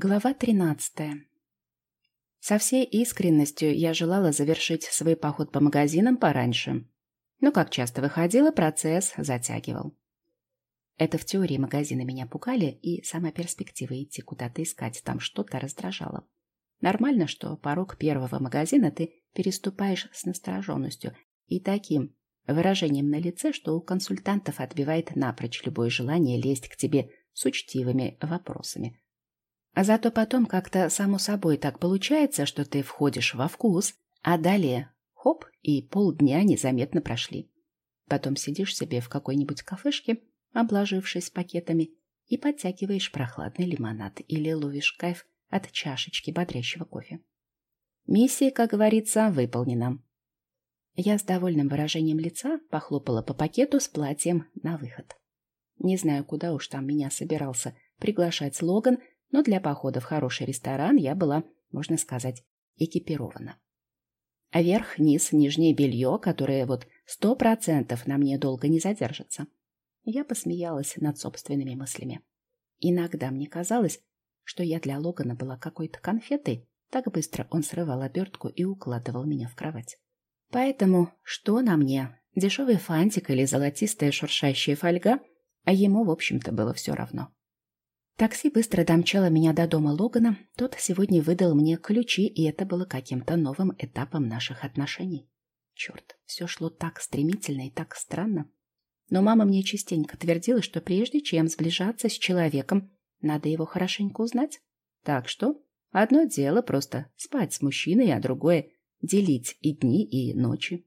Глава 13. Со всей искренностью я желала завершить свой поход по магазинам пораньше. Но, как часто выходила, процесс затягивал. Это в теории магазины меня пугали, и сама перспектива идти куда-то искать там что-то раздражала. Нормально, что порог первого магазина ты переступаешь с настороженностью и таким выражением на лице, что у консультантов отбивает напрочь любое желание лезть к тебе с учтивыми вопросами – а зато потом как-то само собой так получается, что ты входишь во вкус, а далее хоп, и полдня незаметно прошли. Потом сидишь себе в какой-нибудь кафешке, обложившись пакетами, и подтягиваешь прохладный лимонад или ловишь кайф от чашечки бодрящего кофе. Миссия, как говорится, выполнена. Я с довольным выражением лица похлопала по пакету с платьем на выход. Не знаю, куда уж там меня собирался приглашать Логан, но для похода в хороший ресторан я была, можно сказать, экипирована. А верх, низ, нижнее белье, которое вот сто процентов на мне долго не задержится. Я посмеялась над собственными мыслями. Иногда мне казалось, что я для Логана была какой-то конфетой, так быстро он срывал обертку и укладывал меня в кровать. Поэтому что на мне, дешевый фантик или золотистая шуршащая фольга, а ему, в общем-то, было все равно. Такси быстро домчало меня до дома Логана. Тот сегодня выдал мне ключи, и это было каким-то новым этапом наших отношений. Черт, все шло так стремительно и так странно. Но мама мне частенько твердила, что прежде чем сближаться с человеком, надо его хорошенько узнать. Так что одно дело просто спать с мужчиной, а другое — делить и дни, и ночи.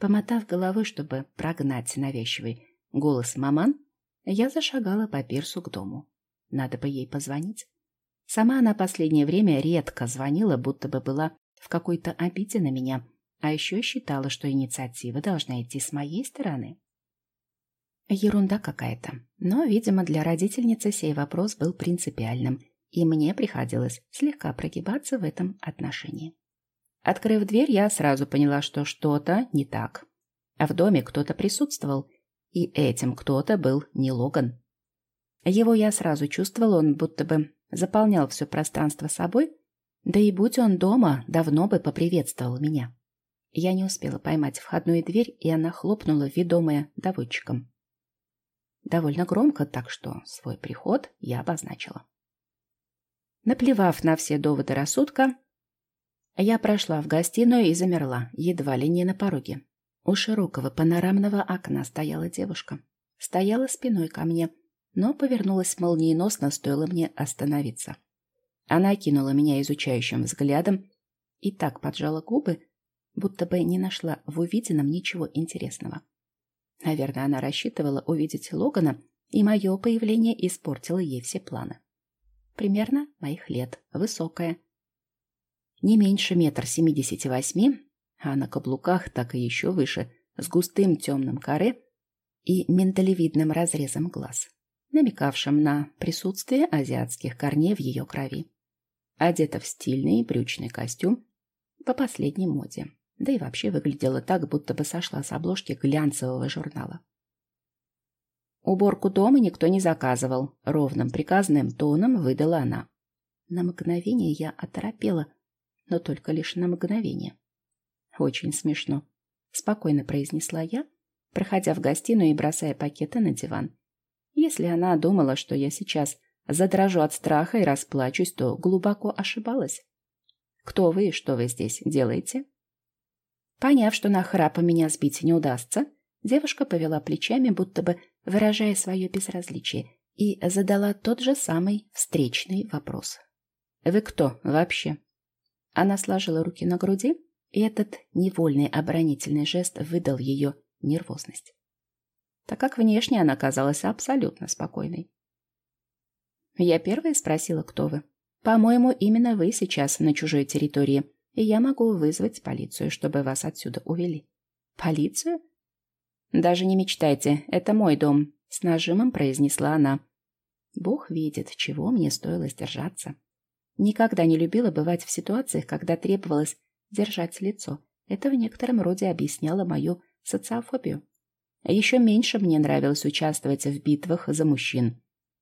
Помотав головой, чтобы прогнать навязчивый голос маман, я зашагала по пирсу к дому. Надо бы ей позвонить. Сама она последнее время редко звонила, будто бы была в какой-то обиде на меня, а еще считала, что инициатива должна идти с моей стороны. Ерунда какая-то. Но, видимо, для родительницы сей вопрос был принципиальным, и мне приходилось слегка прогибаться в этом отношении. Открыв дверь, я сразу поняла, что что-то не так. А в доме кто-то присутствовал, и этим кто-то был не Логан. Его я сразу чувствовал, он будто бы заполнял все пространство собой, да и будь он дома, давно бы поприветствовал меня. Я не успела поймать входную дверь, и она хлопнула, ведомая доводчиком. Довольно громко, так что свой приход я обозначила. Наплевав на все доводы рассудка, я прошла в гостиную и замерла, едва ли не на пороге. У широкого панорамного окна стояла девушка. Стояла спиной ко мне, но повернулась молниеносно, стоило мне остановиться. Она кинула меня изучающим взглядом и так поджала губы, будто бы не нашла в увиденном ничего интересного. Наверное, она рассчитывала увидеть Логана, и мое появление испортило ей все планы. Примерно моих лет, высокая. Не меньше метр семидесяти восьми, а на каблуках так и еще выше, с густым темным коре и миндалевидным разрезом глаз намекавшим на присутствие азиатских корней в ее крови. Одета в стильный брючный костюм по последней моде, да и вообще выглядела так, будто бы сошла с обложки глянцевого журнала. Уборку дома никто не заказывал, ровным приказным тоном выдала она. На мгновение я оторопела, но только лишь на мгновение. Очень смешно, спокойно произнесла я, проходя в гостиную и бросая пакеты на диван. Если она думала, что я сейчас задрожу от страха и расплачусь, то глубоко ошибалась. Кто вы и что вы здесь делаете? Поняв, что на храпа меня сбить не удастся, девушка повела плечами, будто бы выражая свое безразличие, и задала тот же самый встречный вопрос. «Вы кто вообще?» Она сложила руки на груди, и этот невольный оборонительный жест выдал ее нервозность так как внешне она казалась абсолютно спокойной. Я первая спросила, кто вы. По-моему, именно вы сейчас на чужой территории, и я могу вызвать полицию, чтобы вас отсюда увели. Полицию? Даже не мечтайте, это мой дом, с нажимом произнесла она. Бог видит, чего мне стоило сдержаться. Никогда не любила бывать в ситуациях, когда требовалось держать лицо. Это в некотором роде объясняло мою социофобию. Еще меньше мне нравилось участвовать в битвах за мужчин.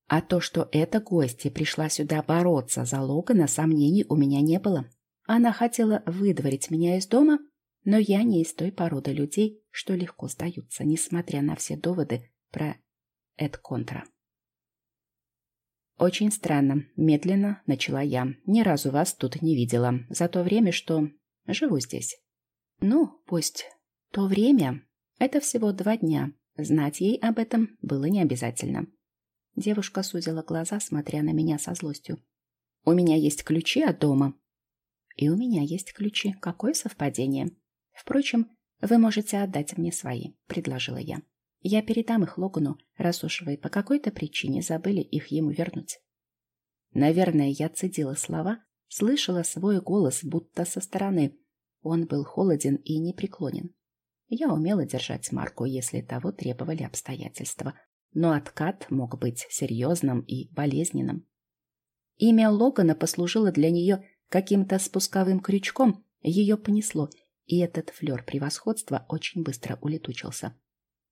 А то, что эта гостья пришла сюда бороться за Логана, сомнений у меня не было. Она хотела выдворить меня из дома, но я не из той породы людей, что легко сдаются, несмотря на все доводы про Эд Контра. «Очень странно», — медленно начала я. «Ни разу вас тут не видела. За то время, что живу здесь». «Ну, пусть. То время — это всего два дня. Знать ей об этом было не обязательно». Девушка сузила глаза, смотря на меня со злостью. «У меня есть ключи от дома». «И у меня есть ключи. Какое совпадение?» «Впрочем, вы можете отдать мне свои», — предложила я. Я передам их Логану, раз уж вы по какой-то причине забыли их ему вернуть. Наверное, я цедила слова, слышала свой голос, будто со стороны. Он был холоден и непреклонен. Я умела держать марку, если того требовали обстоятельства, но откат мог быть серьезным и болезненным. Имя Логана послужило для нее каким-то спусковым крючком, ее понесло, и этот флер превосходства очень быстро улетучился.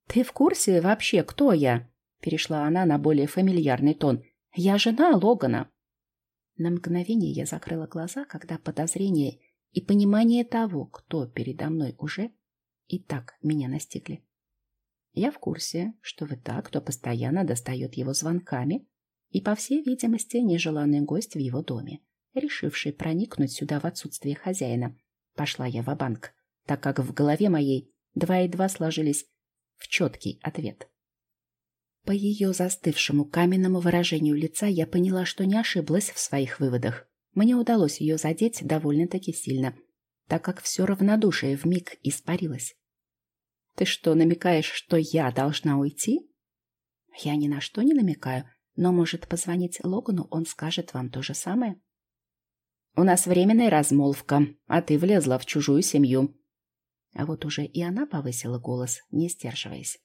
«Ты в курсе вообще, кто я?» Перешла она на более фамильярный тон. «Я жена Логана». На мгновение я закрыла глаза, когда подозрение и понимание того, кто передо мной уже, и так меня настигли. Я в курсе, что вы так, кто постоянно достает его звонками, и, по всей видимости, нежеланный гость в его доме, решивший проникнуть сюда в отсутствие хозяина. Пошла я в банк так как в голове моей два и два сложились в четкий ответ. По ее застывшему каменному выражению лица я поняла, что не ошиблась в своих выводах. Мне удалось ее задеть довольно-таки сильно, так как все равнодушие вмиг испарилось. «Ты что, намекаешь, что я должна уйти?» «Я ни на что не намекаю, но, может, позвонить Логану, он скажет вам то же самое?» «У нас временная размолвка, а ты влезла в чужую семью», а вот уже и она повысила голос, не сдерживаясь.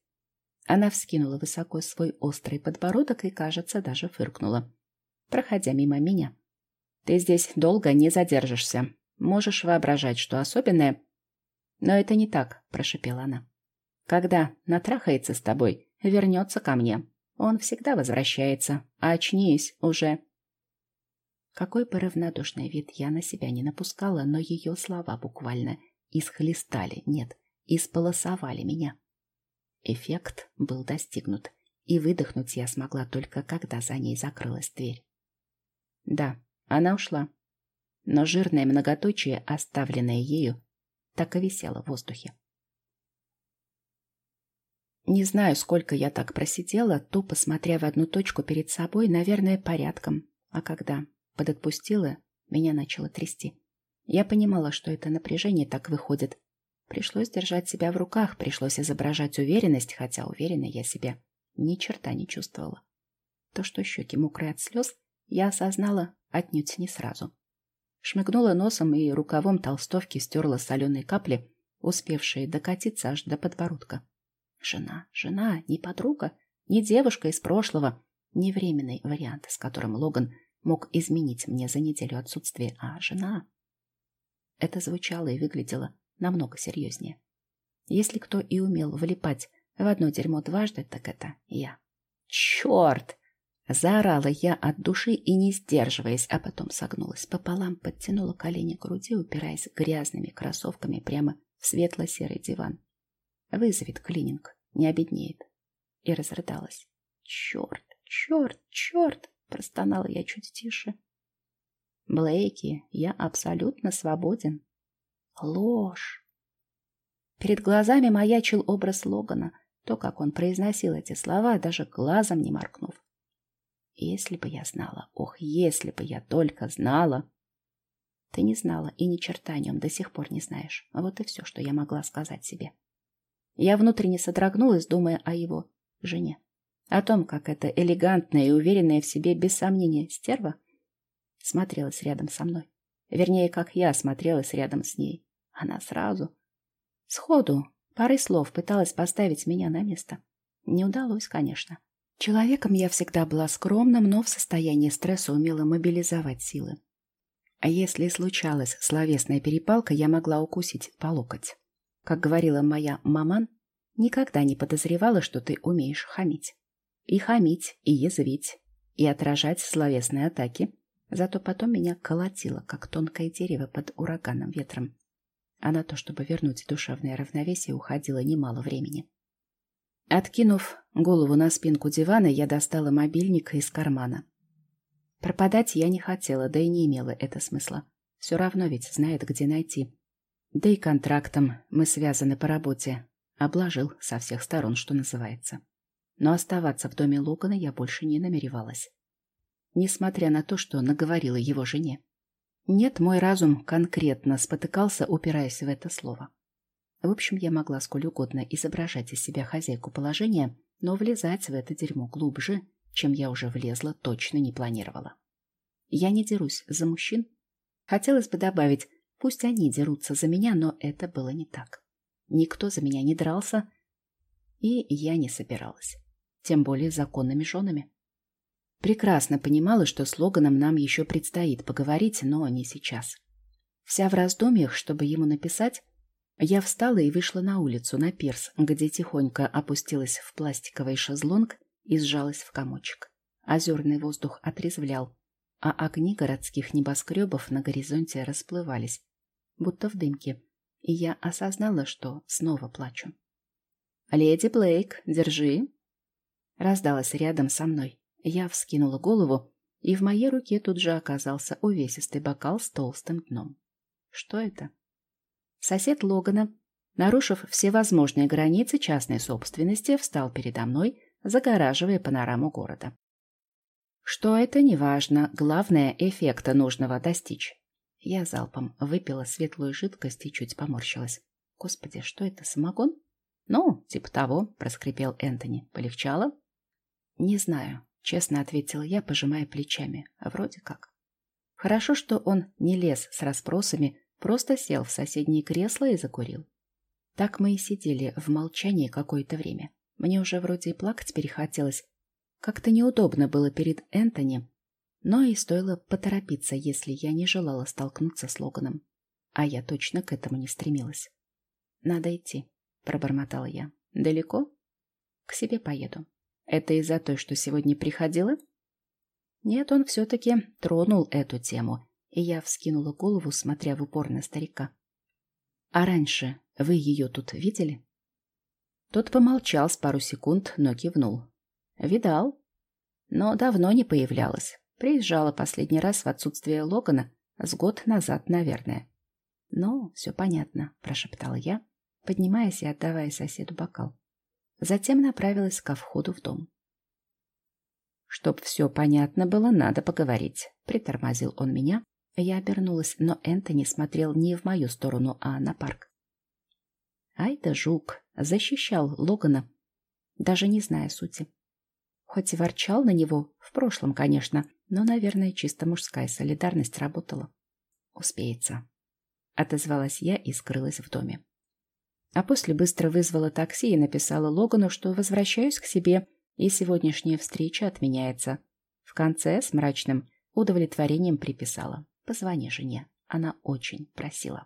Она вскинула высоко свой острый подбородок и, кажется, даже фыркнула, проходя мимо меня. «Ты здесь долго не задержишься. Можешь воображать, что особенное...» «Но это не так», — прошепела она. «Когда натрахается с тобой, вернется ко мне. Он всегда возвращается. А очнись уже...» Какой бы равнодушный вид я на себя не напускала, но ее слова буквально исхлестали, нет, исполосовали меня. Эффект был достигнут, и выдохнуть я смогла только, когда за ней закрылась дверь. Да, она ушла, но жирное многоточие, оставленное ею, так и висело в воздухе. Не знаю, сколько я так просидела, тупо смотря в одну точку перед собой, наверное, порядком. А когда подотпустила, меня начало трясти. Я понимала, что это напряжение так выходит. Пришлось держать себя в руках, пришлось изображать уверенность, хотя уверенной я себя ни черта не чувствовала. То, что щеки мокрые от слез, я осознала отнюдь не сразу. Шмыгнула носом и рукавом толстовки стерла соленые капли, успевшие докатиться аж до подбородка. Жена, жена, не подруга, не девушка из прошлого, не временный вариант, с которым Логан мог изменить мне за неделю отсутствия, а жена... Это звучало и выглядело намного серьезнее. Если кто и умел влипать в одно дерьмо дважды, так это я. «Черт!» Заорала я от души и не сдерживаясь, а потом согнулась пополам, подтянула колени к груди, упираясь грязными кроссовками прямо в светло-серый диван. Вызовет клининг, не обеднеет. И разрыдалась. «Черт, черт, черт!» Простонала я чуть тише. Блейки, я абсолютно свободен. Ложь. Перед глазами маячил образ Логана, то, как он произносил эти слова, даже глазом не моркнув. Если бы я знала, ох, если бы я только знала. Ты не знала и ни черта о нем до сих пор не знаешь. Вот и все, что я могла сказать себе. Я внутренне содрогнулась, думая о его жене. О том, как эта элегантная и уверенная в себе, без сомнения, стерва смотрелась рядом со мной. Вернее, как я смотрелась рядом с ней. Она сразу, сходу, парой слов пыталась поставить меня на место. Не удалось, конечно. Человеком я всегда была скромным, но в состоянии стресса умела мобилизовать силы. А если случалась словесная перепалка, я могла укусить по локоть. Как говорила моя маман, никогда не подозревала, что ты умеешь хамить. И хамить, и язвить, и отражать словесные атаки. Зато потом меня колотило, как тонкое дерево под ураганным ветром. А на то, чтобы вернуть душевное равновесие, уходило немало времени. Откинув голову на спинку дивана, я достала мобильник из кармана. Пропадать я не хотела, да и не имела это смысла. Все равно ведь знает, где найти. Да и контрактом мы связаны по работе. Обложил со всех сторон, что называется. Но оставаться в доме Логана я больше не намеревалась. Несмотря на то, что наговорила его жене. Нет, мой разум конкретно спотыкался, упираясь в это слово. В общем, я могла сколь угодно изображать из себя хозяйку положения, но влезать в это дерьмо глубже, чем я уже влезла, точно не планировала. Я не дерусь за мужчин. Хотелось бы добавить, пусть они дерутся за меня, но это было не так. Никто за меня не дрался, и я не собиралась. Тем более законными женами. Прекрасно понимала, что с Логаном нам еще предстоит поговорить, но не сейчас. Вся в раздумьях, чтобы ему написать, я встала и вышла на улицу, на пирс, где тихонько опустилась в пластиковый шезлонг и сжалась в комочек. Озерный воздух отрезвлял, а огни городских небоскребов на горизонте расплывались, будто в дымке, и я осознала, что снова плачу. «Леди Блейк, держи!» Раздалась рядом со мной. Я вскинула голову, и в моей руке тут же оказался увесистый бокал с толстым дном. Что это? Сосед Логана, нарушив все возможные границы частной собственности, встал передо мной, загораживая панораму города. Что это, неважно, главное, эффекта нужного достичь. Я залпом выпила светлую жидкость и чуть поморщилась. Господи, что это, самогон? Ну, типа того, проскрипел Энтони. Полегчало? Не знаю, Честно ответила я, пожимая плечами. Вроде как. Хорошо, что он не лез с расспросами, просто сел в соседнее кресло и закурил. Так мы и сидели в молчании какое-то время. Мне уже вроде и плакать перехотелось. Как-то неудобно было перед Энтони, но и стоило поторопиться, если я не желала столкнуться с Логаном. А я точно к этому не стремилась. «Надо идти», — пробормотала я. «Далеко?» «К себе поеду. Это из-за той, что сегодня приходила? Нет, он все-таки тронул эту тему, я вскинула голову, смотря в упор на старика. А раньше вы ее тут видели? Тот помолчал с пару секунд, но кивнул. Видал, но давно не появлялась. Приезжала последний раз в отсутствие Логана с год назад, наверное. «Ну, все понятно», — прошептала я, поднимаясь и отдавая соседу бокал. Затем направилась ко входу в дом. «Чтоб все понятно было, надо поговорить», — притормозил он меня. Я обернулась, но Энтони смотрел не в мою сторону, а на парк. Ай да жук, защищал Логана, даже не зная сути. Хоть и ворчал на него, в прошлом, конечно, но, наверное, чисто мужская солидарность работала. «Успеется», — отозвалась я и скрылась в доме. А после быстро вызвала такси и написала Логану, что возвращаюсь к себе, и сегодняшняя встреча отменяется. В конце с мрачным удовлетворением приписала. Позвони жене. Она очень просила.